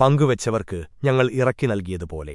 പങ്കുവച്ചവർക്ക് ഞങ്ങൾ ഇറക്കി നൽകിയതുപോലെ.